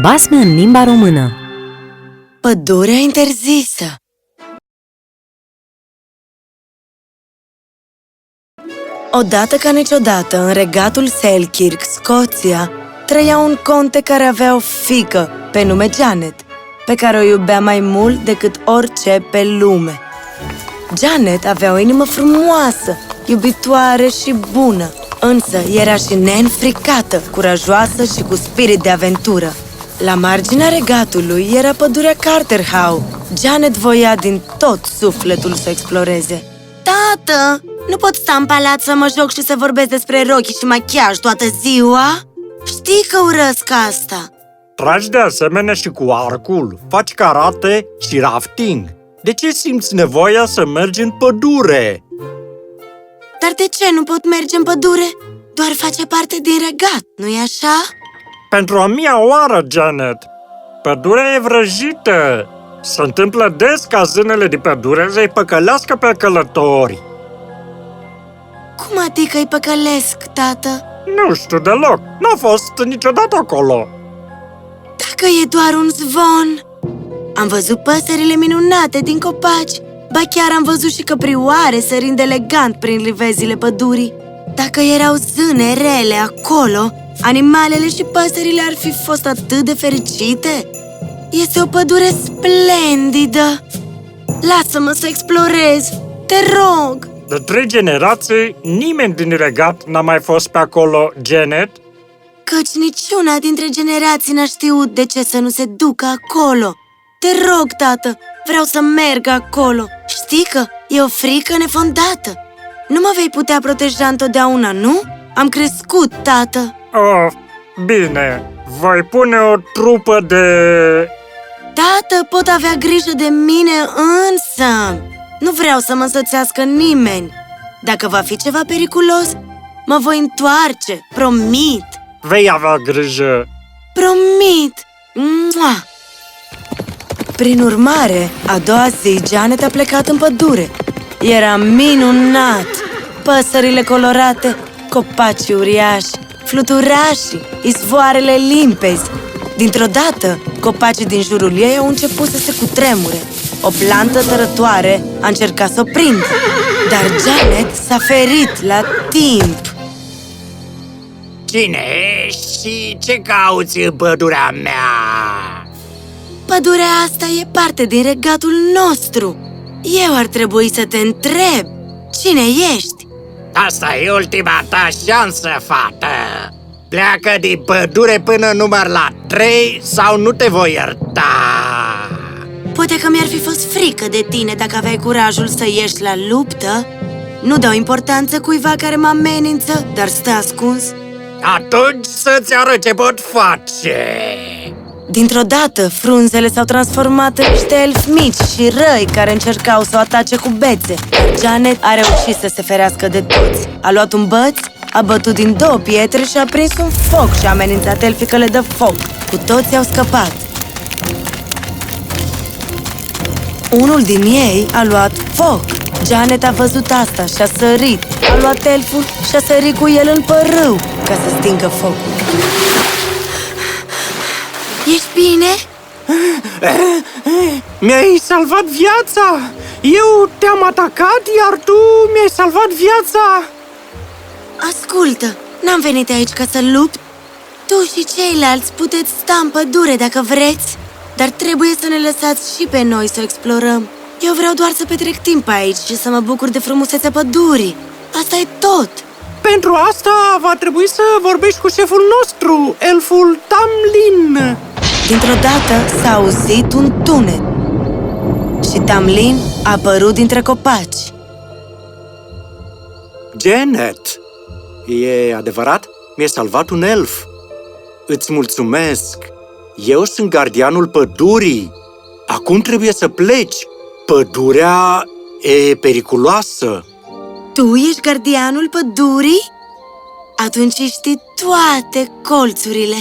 Basme în limba română Pădurea interzisă Odată ca niciodată, în regatul Selkirk, Scoția, trăia un conte care avea o fică pe nume Janet, pe care o iubea mai mult decât orice pe lume. Janet avea o inimă frumoasă, iubitoare și bună, însă era și neînfricată, curajoasă și cu spirit de aventură. La marginea regatului era pădurea Carterhow. Janet voia din tot sufletul să exploreze. Tată, nu pot sta în palat să mă joc și să vorbesc despre rochi și machiaj toată ziua? Știi că urăsc asta. Tragi de asemenea și cu arcul, faci karate și rafting. De ce simți nevoia să mergi în pădure? Dar de ce nu pot merge în pădure? Doar face parte din regat, nu-i așa? Pentru a mia oară, Janet, pădurea e vrăjită. Se întâmplă des ca zânele din pădure să-i păcălească pe călători. Cum adică îi păcălesc, tată? Nu știu deloc, n-a fost niciodată acolo. Dacă e doar un zvon... Am văzut păsările minunate din copaci, ba chiar am văzut și căprioare sărind elegant prin livezile pădurii. Dacă erau zâne rele acolo, animalele și păsările ar fi fost atât de fericite. Este o pădure splendidă! Lasă-mă să explorez, te rog! De trei generații, nimeni din regat n-a mai fost pe acolo, Janet. Căci niciuna dintre generații n-a știut de ce să nu se ducă acolo. Te rog, tată, vreau să merg acolo. Știi că e o frică nefondată. Nu mă vei putea proteja întotdeauna, nu? Am crescut, tată. Oh, bine, voi pune o trupă de... Tată, pot avea grijă de mine însă. Nu vreau să mă însoțească nimeni. Dacă va fi ceva periculos, mă voi întoarce, promit. Vei avea grijă. Promit! Mua! Prin urmare, a doua zi, Janet a plecat în pădure. Era minunat! Păsările colorate, copacii uriași, fluturașii, izvoarele limpezi. Dintr-o dată, copacii din jurul ei au început să se cutremure. O plantă tărătoare a încercat să o prindă, dar Janet s-a ferit la timp. Cine ești și ce cauți în pădurea mea? Pădurea asta e parte din regatul nostru. Eu ar trebui să te întreb, cine ești? Asta e ultima ta șansă, fată! Pleacă din pădure până număr la trei sau nu te voi ierta! Poate că mi-ar fi fost frică de tine dacă aveai curajul să ieși la luptă. Nu dau importanță cuiva care mă amenință, dar stă ascuns. Atunci să-ți arăt ce pot face! Dintr-o dată, frunzele s-au transformat în niște elfi mici și răi care încercau să o atace cu bețe. Janet a reușit să se ferească de toți. A luat un băț, a bătut din două pietre și a prins un foc și a amenințat elfii că le dă foc. Cu toți au scăpat. Unul din ei a luat foc. Janet a văzut asta și a sărit. A luat elful și a sărit cu el în părâu ca să stingă focul. Ești bine? Mi-ai salvat viața! Eu te-am atacat, iar tu mi-ai salvat viața! Ascultă, n-am venit aici ca să lupt. Tu și ceilalți puteți sta în pădure dacă vreți, dar trebuie să ne lăsați și pe noi să explorăm. Eu vreau doar să petrec timp aici și să mă bucur de frumusețea pădurii. Asta e tot! Pentru asta va trebui să vorbești cu șeful nostru, elful Tamlin. Dintr-o dată s-a auzit un tunet și Tamlin a apărut dintre copaci. Janet, e adevărat? Mi-ai salvat un elf. Îți mulțumesc. Eu sunt gardianul pădurii. Acum trebuie să pleci. Pădurea e periculoasă. Tu ești gardianul pădurii? Atunci știi toate colțurile.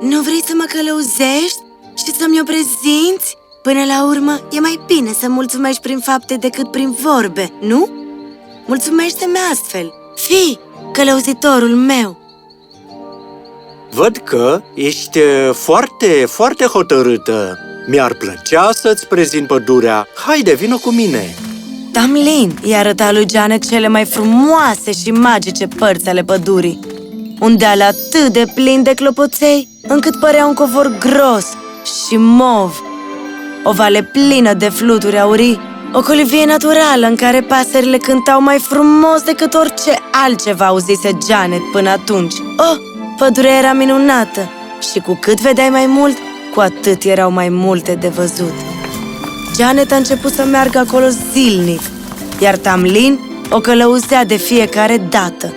Nu vrei să mă călăuzești și să-mi o prezinți? Până la urmă, e mai bine să mulțumești prin fapte decât prin vorbe, nu? Mulțumește-mi astfel! Fii călăuzitorul meu! Văd că ești uh, foarte, foarte hotărâtă. Mi-ar plăcea să-ți prezint pădurea. Haide, vină cu mine! Tamlin i-a arătat lui Janet cele mai frumoase și magice părți ale pădurii. Un deal atât de plin de clopoței, încât părea un covor gros și mov. O vale plină de fluturi aurii, o colivie naturală în care pasările cântau mai frumos decât orice altceva auzise Janet până atunci. Oh, pădurea era minunată și cu cât vedeai mai mult, cu atât erau mai multe de văzut. Janet a început să meargă acolo zilnic, iar Tamlin o călăuzea de fiecare dată.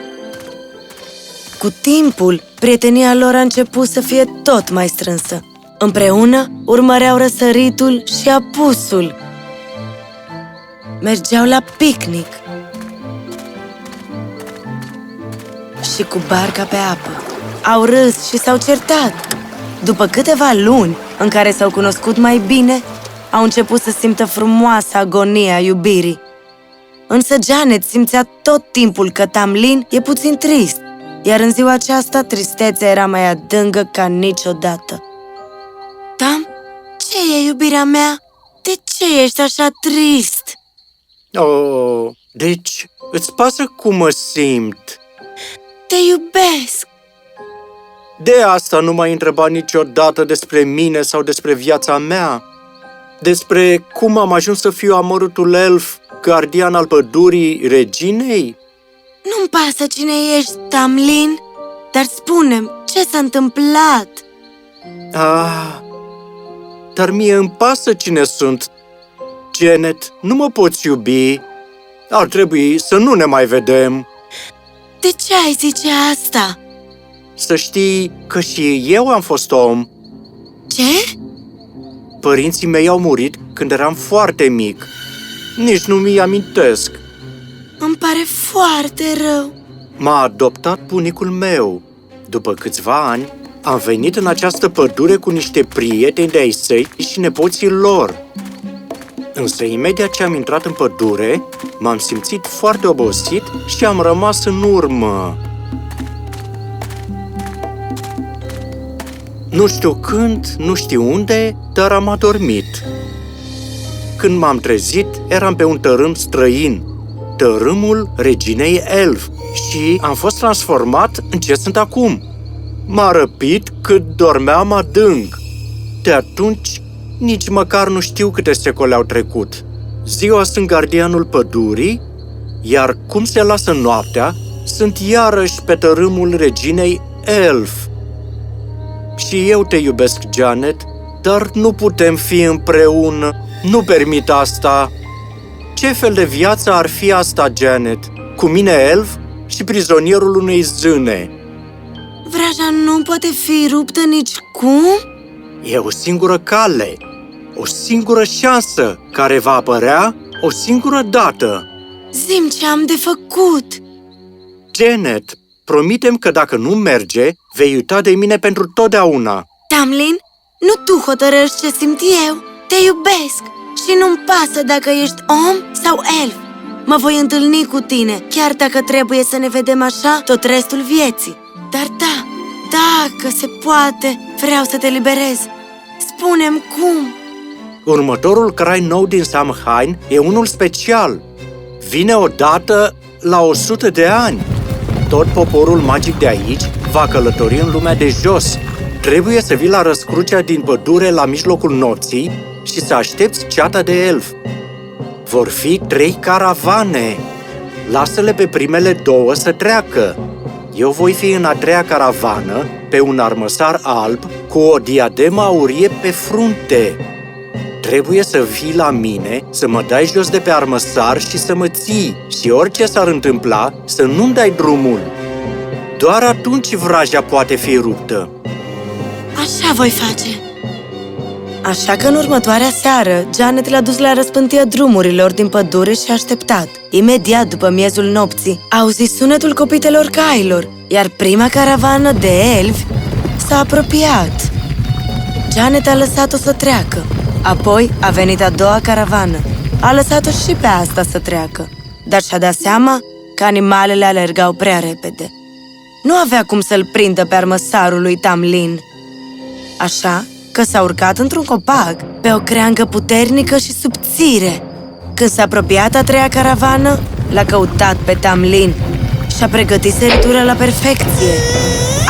Cu timpul, prietenia lor a început să fie tot mai strânsă. Împreună urmăreau răsăritul și apusul. Mergeau la picnic și cu barca pe apă. Au râs și s-au certat. După câteva luni în care s-au cunoscut mai bine, au început să simtă frumoasa agonie a iubirii. Însă Janet simțea tot timpul că Tamlin e puțin trist, iar în ziua aceasta tristețea era mai adâncă ca niciodată. Tam, ce e iubirea mea? De ce ești așa trist? Oh, deci îți pasă cum mă simt. Te iubesc! De asta nu m-ai întrebat niciodată despre mine sau despre viața mea. Despre cum am ajuns să fiu amărutul elf, gardian al pădurii reginei? Nu-mi pasă cine ești, Tamlin, dar spune ce s-a întâmplat? Ah, dar mie îmi pasă cine sunt. Janet, nu mă poți iubi. Ar trebui să nu ne mai vedem. De ce ai zice asta? Să știi că și eu am fost om. Ce? Părinții mei au murit când eram foarte mic. Nici nu mi amintesc. Îmi pare foarte rău. M-a adoptat bunicul meu. După câțiva ani, am venit în această pădure cu niște prieteni de-ai săi și nepoții lor. Însă, imediat ce am intrat în pădure, m-am simțit foarte obosit și am rămas în urmă. Nu știu când, nu știu unde, dar am adormit. Când m-am trezit, eram pe un tărâm străin, tărâmul reginei Elf, și am fost transformat în ce sunt acum. M-a răpit cât dormeam adânc. De atunci, nici măcar nu știu câte secole au trecut. Ziua sunt gardianul pădurii, iar cum se lasă noaptea, sunt iarăși pe tărâmul reginei Elf. Și eu te iubesc, Janet, dar nu putem fi împreună. Nu permit asta. Ce fel de viață ar fi asta, Janet? Cu mine elf și prizonierul unei zâne. Vraja nu poate fi ruptă nici cum? E o singură cale, o singură șansă care va apărea o singură dată. Zim ce am de făcut! Janet, promitem că dacă nu merge, vei uita de mine pentru totdeauna. Tamlin, nu tu hotărăști ce simt eu. Te iubesc și nu-mi pasă dacă ești om sau elf. Mă voi întâlni cu tine, chiar dacă trebuie să ne vedem așa tot restul vieții. Dar da, dacă se poate, vreau să te liberez. Spune-mi cum! Următorul crai nou din Samhain e unul special. Vine odată la 100 de ani. Tot poporul magic de aici va călători în lumea de jos. Trebuie să vii la răscrucea din pădure la mijlocul nopții și să aștepți ceata de elf. Vor fi trei caravane. Lasă-le pe primele două să treacă. Eu voi fi în a treia caravană, pe un armăsar alb, cu o diademă aurie pe frunte. Trebuie să vii la mine, să mă dai jos de pe armăsar și să mă ții și orice s-ar întâmpla, să nu-mi dai drumul. Doar atunci vraja poate fi ruptă. Așa voi face. Așa că în următoarea seară, Janet l-a dus la răspântia drumurilor din pădure și a așteptat. Imediat după miezul nopții, a auzit sunetul copitelor cailor, iar prima caravană de elfi s-a apropiat. Janet a lăsat-o să treacă. Apoi a venit a doua caravană. A lăsat-o și pe asta să treacă, dar și-a dat seama că animalele alergau prea repede. nu avea cum să-l prindă pe armăsarul lui Tamlin. Așa că s-a urcat într-un copac pe o creangă puternică și subțire. Când s-a apropiat a treia caravană, l-a căutat pe Tamlin și a pregătit săritura la perfecție,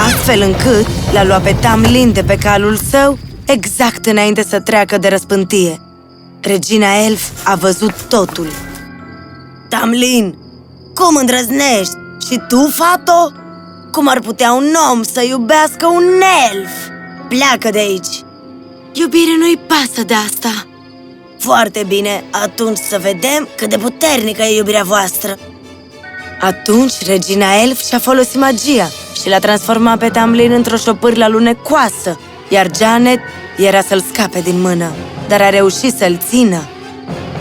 astfel încât l-a luat pe Tamlin de pe calul său exact înainte să treacă de răspântie. Regina Elf a văzut totul. Tamlin, cum îndrăznești? Și tu, fato? Cum ar putea un om să iubească un elf? Pleacă de aici! Iubire nu-i pasă de asta! Foarte bine, atunci să vedem cât de puternică e iubirea voastră! Atunci, regina elf și-a folosit magia și l-a transformat pe Tamlin într-o șopârlă lunecoasă, iar Janet era să-l scape din mână, dar a reușit să-l țină.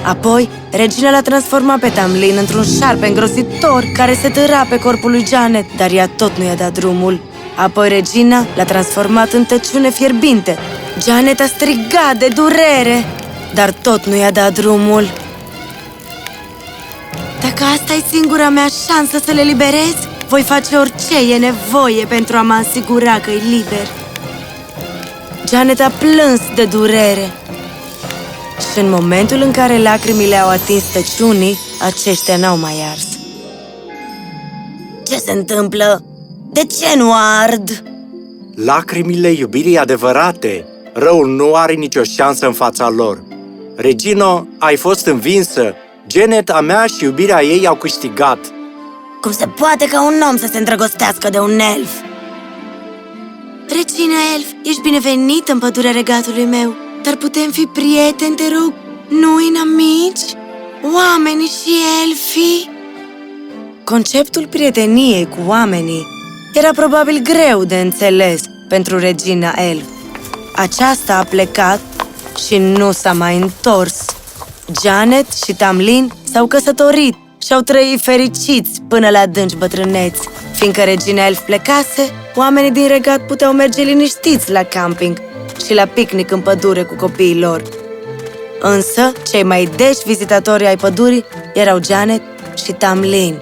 Apoi, regina l-a transformat pe Tamlin într-un șarpe îngrozitor care se târa pe corpul lui Janet, dar ea tot nu i-a dat drumul. Apoi regina l-a transformat în tăciune fierbinte. Janet a strigat de durere, dar tot nu i-a dat drumul. Dacă asta e singura mea șansă să le liberez, voi face orice e nevoie pentru a mă asigura că e liber. Janet a plâns de durere. Și în momentul în care lacrimile au atins tăciunii, aceștia n-au mai ars. Ce se întâmplă? De ce nu ard? Lacrimile iubirii adevărate. Răul nu are nicio șansă în fața lor. Regino, ai fost învinsă. Janet a mea și iubirea ei au câștigat. Cum se poate ca un om să se îndrăgostească de un elf? Regina Elf, ești binevenit în pădurea regatului meu Dar putem fi prieteni, te rog, nu inamici? Oamenii și elfii? Conceptul prieteniei cu oamenii era probabil greu de înțeles pentru regina Elf Aceasta a plecat și nu s-a mai întors Janet și Tamlin s-au căsătorit și au trăit fericiți până la adânci bătrâneți. Fiindcă regina elf plecase, oamenii din regat puteau merge liniștiți la camping și la picnic în pădure cu copiii lor. Însă, cei mai deși vizitatori ai pădurii erau Janet și Tamlin.